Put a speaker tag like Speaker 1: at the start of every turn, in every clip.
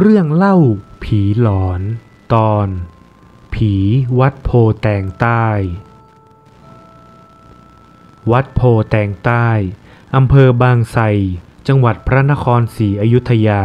Speaker 1: เรื่องเล่าผีหลอน ตอน ผีวัดโพแตงใต้ วัดโพแตงใต้อำเภอบางไทรจังหวัดพระนครศรีอยุธยา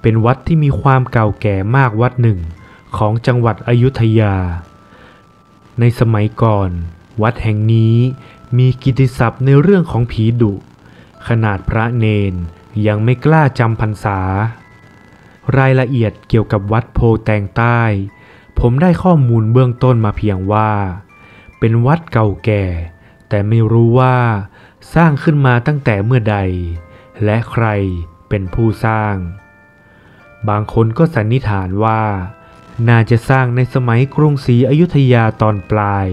Speaker 1: เป็นวัดที่มีความเก่าแก่มากวัดหนึ่งของจังหวัดอยุธยา ในสมัยก่อน วัดแห่งนี้มีกิตติศัพท์ในเรื่องของผีดุ ขนาดพระเนนยังไม่กล้าจำพรรษา รายละเอียดเกี่ยวกับวัดโพแตงใต้ ผมได้ข้อมูลเบื้องต้นมาเพียงว่า เป็นวัดเก่าแก่ แต่ไม่รู้ว่าสร้างขึ้นมาตั้งแต่เมื่อใด และใครเป็นผู้สร้าง บางคนก็สันนิษฐานว่า น่าจะสร้างในสมัยกรุงศรีอยุธยาตอนปลาย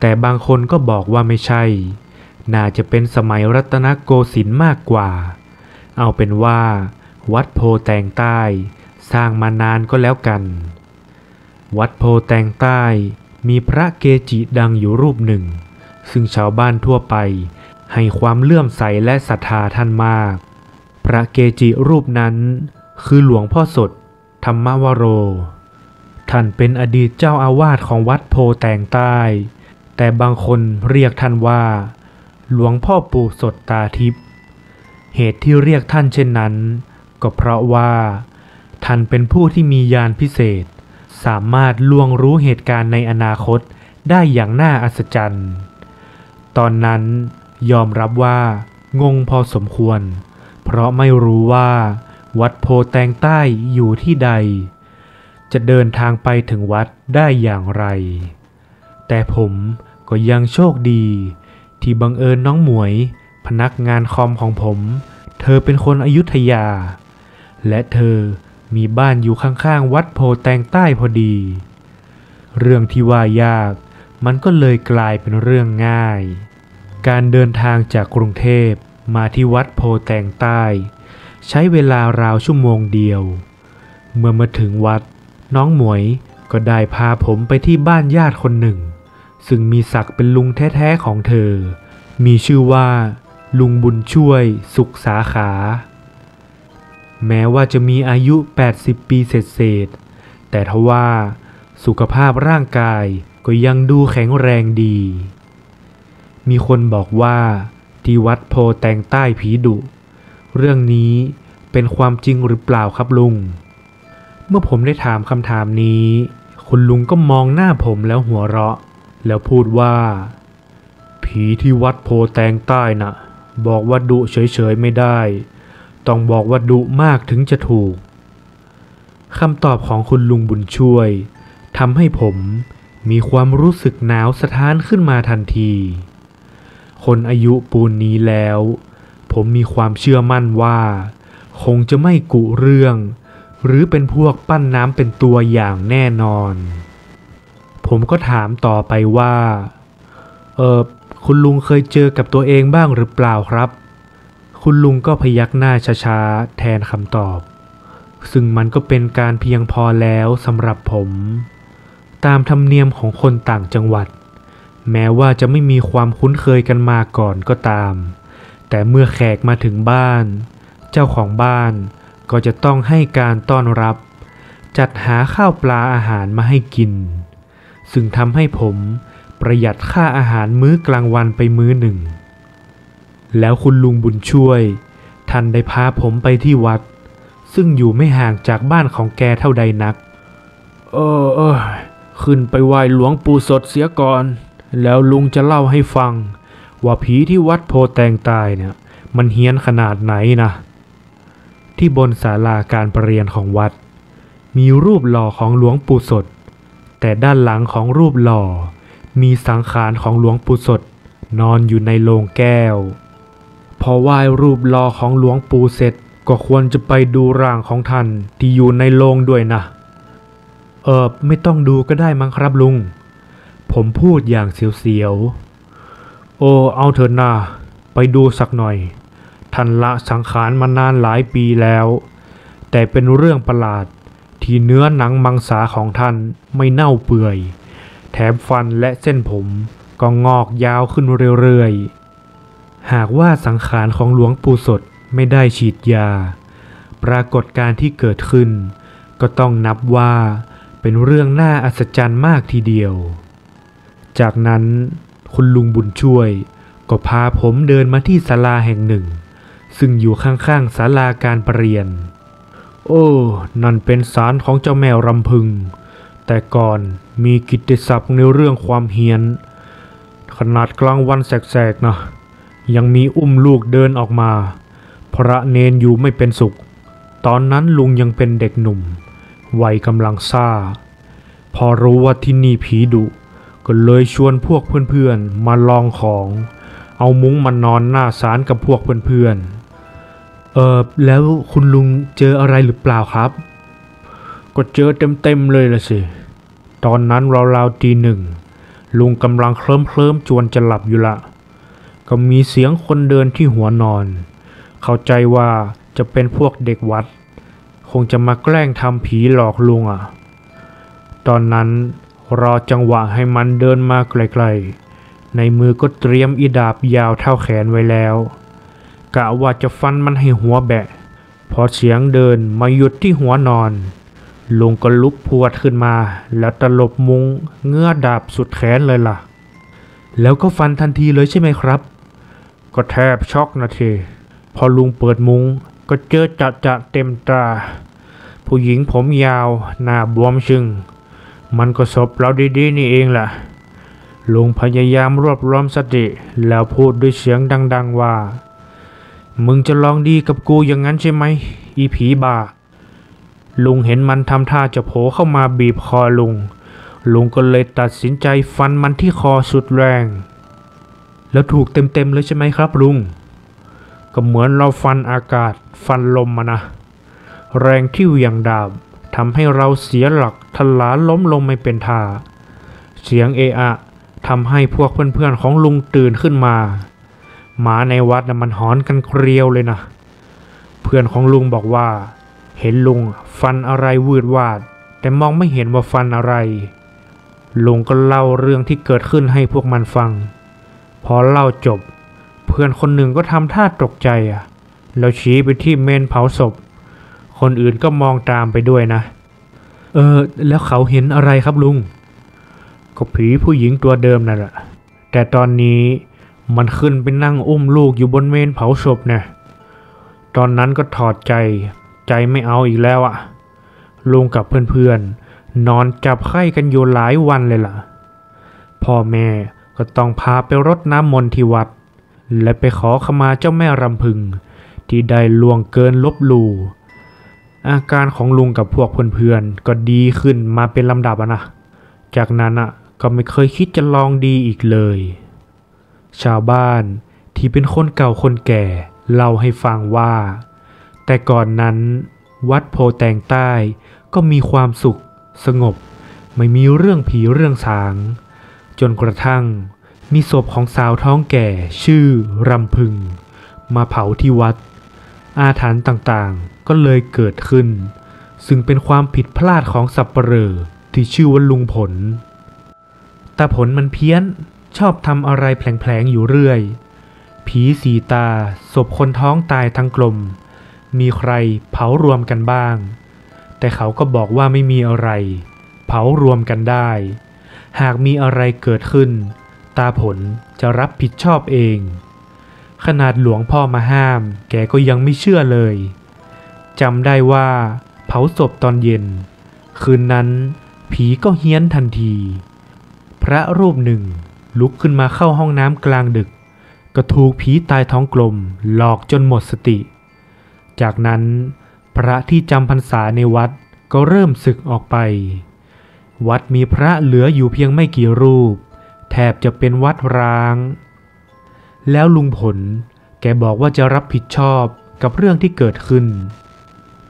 Speaker 1: แต่บางคนก็บอกว่าไม่ใช่ น่าจะเป็นสมัยรัตนโกสินทร์มากกว่า เอาเป็นว่า วัดโพแตงใต้ สร้างมานานก็แล้วกัน วัดโพแตงใต้มีพระเกจิดังอยู่รูปหนึ่ง ซึ่งชาวบ้านทั่วไป ให้ความเลื่อมใสและศรัทธาท่านมาก พระเกจิรูปนั้น คือหลวงพ่อสด ธรรมวโร ท่านเป็นอดีตเจ้าอาวาสของวัดโพแตงใต้ แต่บางคนเรียกท่านว่า หลวงพ่อปู่สดตาทิพย์เหตุที่เรียกท่านเช่นนั้น ก็เพราะว่า ท่านเป็นผู้ที่มีญาณพิเศษ สามารถล่วงรู้เหตุการณ์ในอนาคตได้อย่างน่าอัศจรรย์ ตอนนั้นยอมรับว่า งงพอสมควร เพราะไม่รู้ว่า วัดโพแตงใต้อยู่ที่ใด จะเดินทางไปถึงวัดได้อย่างไร แต่ผมก็ยังโชคดี ที่บังเอิญน้องหมวย พนักงานคอมของผม เธอเป็นคนอยุธยา และเธอมีบ้านอยู่ข้างๆวัดโพแตงใต้พอดี เรื่องที่ว่ายากมันก็เลยกลายเป็นเรื่องง่าย การเดินทางจากกรุงเทพมาที่วัดโพแตงใต้ ใช้เวลาราวชั่วโมงเดียว เมื่อมาถึงวัด น้องหมวยก็ได้พาผมไปที่บ้านญาติคนหนึ่ง ซึ่งมีศักดิ์เป็นลุงแท้ๆของเธอ มีชื่อว่า ลุงบุญช่วยสุขสาขา แม้ว่าจะมีอายุ 80 ปีเศษๆแต่ทว่าสุขภาพร่างกายก็ยังดูแข็งแรงดี มีคนบอกว่าที่วัดโพแตงใต้ผีดุ เรื่องนี้เป็นความจริงหรือเปล่าครับลุง เมื่อผมได้ถามคำถามนี้ คุณลุงก็มองหน้าผมแล้วหัวเราะ แล้วพูดว่า ผีที่วัดโพแตงใต้น่ะ บอกว่าดุเฉยๆไม่ได้ ต้องบอกว่าดุมากถึงจะถูกคำตอบของคุณลุงบุญช่วยทำให้ผมมีความรู้สึกหนาวสะท้านขึ้นมาทันที คนอายุปูนนี้แล้ว ผมมีความเชื่อมั่นว่า คงจะไม่กุเรื่อง หรือเป็นพวกปั้นน้ำเป็นตัวอย่างแน่นอน ผมก็ถามต่อไปว่า เออคุณลุงเคยเจอกับตัวเองบ้างหรือเปล่าครับ คุณลุงก็พยักหน้าช้าๆแทนคำตอบ ซึ่งมันก็เป็นการเพียงพอแล้วสำหรับผม ตามธรรมเนียมของคนต่างจังหวัด แม้ว่าจะไม่มีความคุ้นเคยกันมาก่อนก็ตาม แต่เมื่อแขกมาถึงบ้าน เจ้าของบ้านก็จะต้องให้การต้อนรับ จัดหาข้าวปลาอาหารมาให้กิน ซึ่งทำให้ผมประหยัดค่าอาหารมื้อกลางวันไปมื้อหนึ่ง แล้วคุณลุงบุญช่วย ท่านได้พาผมไปที่วัด ซึ่งอยู่ไม่ห่างจากบ้านของแกเท่าใดนัก เออเออขึ้นไปไหว้หลวงปู่สดเสียก่อน แล้วลุงจะเล่าให้ฟัง ว่าผีที่วัดโพแตงตายเนี่ย มันเฮี้ยนขนาดไหนนะ ที่บนศาลาการประเรียนของวัด มีรูปหล่อของหลวงปู่สด แต่ด้านหลังของรูปหล่อ มีสังขารของหลวงปู่สด นอนอยู่ในโลงแก้ว พอไหว้รูปหล่อของหลวงปู่เสร็จ ก็ควรจะไปดูร่างของท่านที่อยู่ในโลงด้วยนะ เออไม่ต้องดูก็ได้มั้งครับลุง ผมพูดอย่างเสียวๆ โอ้เอาเถอะนาไปดูสักหน่อย ท่านละสังขารมานานหลายปีแล้ว แต่เป็นเรื่องประหลาดที่เนื้อหนังมังสาของท่านไม่เน่าเปื่อย แถมฟันและเส้นผมก็งอกยาวขึ้นเรื่อยๆ หากว่าสังขารของหลวงปู่สดไม่ได้ฉีดยา ปรากฏการที่เกิดขึ้น ก็ต้องนับว่าเป็นเรื่องน่าอัศจรรย์มากทีเดียว จากนั้นคุณลุงบุญช่วย ก็พาผมเดินมาที่ศาลาแห่งหนึ่ง ซึ่งอยู่ข้างๆศาลาการประเรียน โอ้ นั่นเป็นศาลของเจ้าแมวรำพึง แต่ก่อนมีกิตติศัพท์ในเรื่องความเฮียน ขนาดกลางวันแสกๆนะ ยังมีอุ้มลูกเดินออกมา พระเนนอยู่ไม่เป็นสุข ตอนนั้นลุงยังเป็นเด็กหนุ่ม วัยกำลังซ่า พอรู้ว่าที่นี่ผีดุก็เลยชวนพวกเพื่อนๆมาลองของ เอามุ้งมานอนหน้าศาลกับพวกเพื่อนๆ เออแล้วคุณลุงเจออะไรหรือเปล่าครับ ก็เจอเต็มๆเลยละสิ ตอนนั้นราวๆตีหนึ่งลุงกำลังเคลิ้มเคลิ้มๆจวนจะหลับอยู่ละ ก็มีเสียงคนเดินที่หัวนอน เข้าใจว่าจะเป็นพวกเด็กวัด คงจะมาแกล้งทำผีหลอกลุงอะ ตอนนั้นรอจังหวะให้มันเดินมาไกลๆ ในมือก็เตรียมอีดาบยาวเท่าแขนไว้แล้วกะว่าจะฟันมันให้หัวแบะ พอเสียงเดินมาหยุดที่หัวนอน ลุงก็ลุกพวดขึ้นมา แล้วตลบมุงเงื้อดาบสุดแขนเลยล่ะ แล้วก็ฟันทันทีเลยใช่ไหมครับ ก็แทบช็อกนะที พอลุงเปิดมุงก็เจอจะจะเต็มตา ผู้หญิงผมยาว หน้าบวมชึง มันก็ศพเราดีๆ นี่เองแหละลุงพยายามรวบรวมสติ แล้วพูดด้วยเสียงดัง ๆว่า มึงจะลองดีกับกูอย่างนั้นใช่ไหม อีผีบา ลุงเห็นมันทำท่าจะโผล่เข้ามาบีบคอลุง ลุงก็เลยตัดสินใจฟันมันที่คอสุดแรง แล้วถูกเต็มๆเลยใช่ไหมครับลุง ก็เหมือนเราฟันอากาศฟันลมมานะ แรงที่เหวี่ยงดาบทำให้เราเสียหลักทลาล้มลงไม่เป็นท่า เสียงเออะทำให้พวกเพื่อนๆของลุงตื่นขึ้นมา หมาในวัดน่ะมันหอนกันเกรียวเลยนะ เพื่อนของลุงบอกว่า เห็นลุงฟันอะไรวืดวาด แต่มองไม่เห็นว่าฟันอะไร ลุงก็เล่าเรื่องที่เกิดขึ้นให้พวกมันฟัง พอเล่าจบ เพื่อนคนหนึ่งก็ทำท่าตกใจอะ แล้วชี้ไปที่เมนเผาศพ คนอื่นก็มองตามไปด้วยนะ เออ แล้วเขาเห็นอะไรครับลุง ก็ผีผู้หญิงตัวเดิมนั่นแหละ แต่ตอนนี้มันขึ้นไปนั่งอุ้มลูกอยู่บนเมนเผาศพเนี่ยตอนนั้นก็ถอดใจ ใจไม่เอาอีกแล้วอะลุงกับเพื่อนๆนอนจับไข้กันอยู่หลายวันเลยล่ะ พ่อแม่ ก็ต้องพาไปรดน้ำมนต์ที่วัด และไปขอขมาเจ้าแม่รำพึง ที่ได้ล่วงเกินลบลู่อาการของลุงกับพวกเพื่อนๆก็ดีขึ้นมาเป็นลำดับนะ จากนั้นอะก็ไม่เคยคิดจะลองดีอีกเลย ชาวบ้านที่เป็นคนเก่าคนแก่เล่าให้ฟังว่า แต่ก่อนนั้น วัดโพแตงใต้ก็มีความสุข สงบ ไม่มีเรื่องผีเรื่องสาง จนกระทั่งมีศพของสาวท้องแก่ชื่อรำพึง มาเผาที่วัด อาถรรพ์ต่างๆ ก็เลยเกิดขึ้น ซึ่งเป็นความผิดพลาดของสับปเหร่อที่ชื่อว่าลุงผล แตาผลมันเพี้ยนชอบทำอะไรแผลงๆอยู่เรื่อย ผีสีตาศพคนท้องตายทั้งกลม มีใครเผารวมกันบ้าง แต่เขาก็บอกว่าไม่มีอะไร เผารวมกันได้ หากมีอะไรเกิดขึ้น ตาผลจะรับผิดชอบเอง ขนาดหลวงพ่อมาห้าม แกก็ยังไม่เชื่อเลยจำได้ว่า เผาศพตอนเย็น คืนนั้น ผีก็เฮี้ยนทันที พระรูปหนึ่งลุกขึ้นมาเข้าห้องน้ำกลางดึก ก็ถูกผีตายท้องกลมหลอกจนหมดสติ จากนั้น พระที่จำพรรษาในวัดก็เริ่มศึกออกไป วัดมีพระเหลืออยู่เพียงไม่กี่รูป แทบจะเป็นวัดร้าง แล้วลุงผลแกบอกว่าจะรับผิดชอบกับเรื่องที่เกิดขึ้น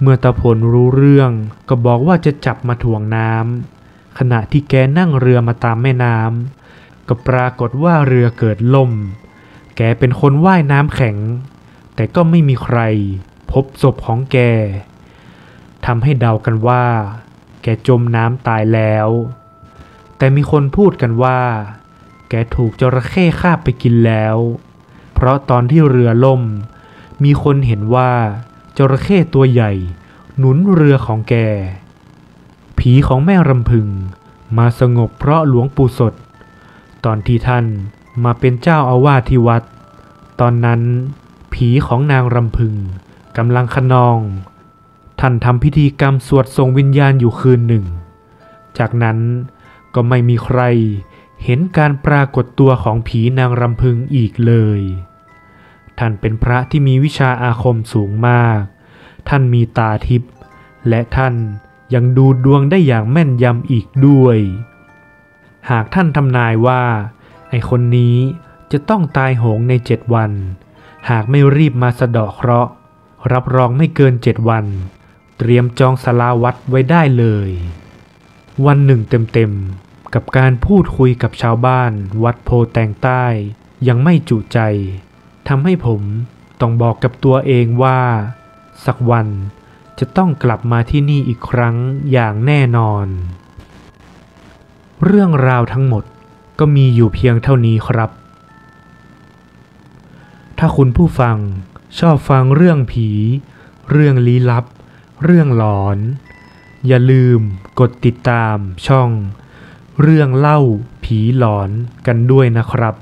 Speaker 1: เมื่อตาผลรู้เรื่องก็บอกว่าจะจับมาถ่วงน้ำขณะที่แกนั่งเรือมาตามแม่น้ำก็ปรากฏว่าเรือเกิดล่ม แกเป็นคนว่ายน้ำแข็ง แต่ก็ไม่มีใคร พบศพของแกทำให้เดากันว่า แกจมน้ำตายแล้ว แต่มีคนพูดกันว่า แกถูกจระเข้คาบไปกินแล้ว เพราะตอนที่เรือล่ม มีคนเห็นว่าจระเข้ตัวใหญ่ หนุนเรือของแก ผีของแม่รำพึงมาสงบเพราะหลวงปู่สด ตอนที่ท่านมาเป็นเจ้าอาวาสที่วัด ตอนนั้น ผีของนางรำพึงกำลังขนอง ท่านทำพิธีกรรมสวดส่งวิญญาณอยู่คืนหนึ่ง จากนั้นก็ไม่มีใครเห็นการปรากฏตัวของผีนางรำพึงอีกเลย ท่านเป็นพระที่มีวิชาอาคมสูงมาก ท่านมีตาทิพย์และท่านยังดูดวงได้อย่างแม่นยำอีกด้วย หากท่านทำนายว่า ไอคนนี้จะต้องตายโหงในเจ็ดวัน หากไม่รีบมาสะเดาะเคราะห์รับรองไม่เกินเจ็ดวัน เตรียมจองสลาวัดไว้ได้เลย วันหนึ่งเต็มๆ กับการพูดคุยกับชาวบ้านวัดโพแตงใต้ ยังไม่จุใจทำให้ผมต้องบอกกับตัวเองว่า สักวันจะต้องกลับมาที่นี่อีกครั้งอย่างแน่นอน เรื่องราวทั้งหมดก็มีอยู่เพียงเท่านี้ครับ ถ้าคุณผู้ฟังชอบฟังเรื่องผี เรื่องลี้ลับ เรื่องหลอน อย่าลืมกดติดตามช่อง เรื่องเล่าผีหลอนกันด้วยนะครับ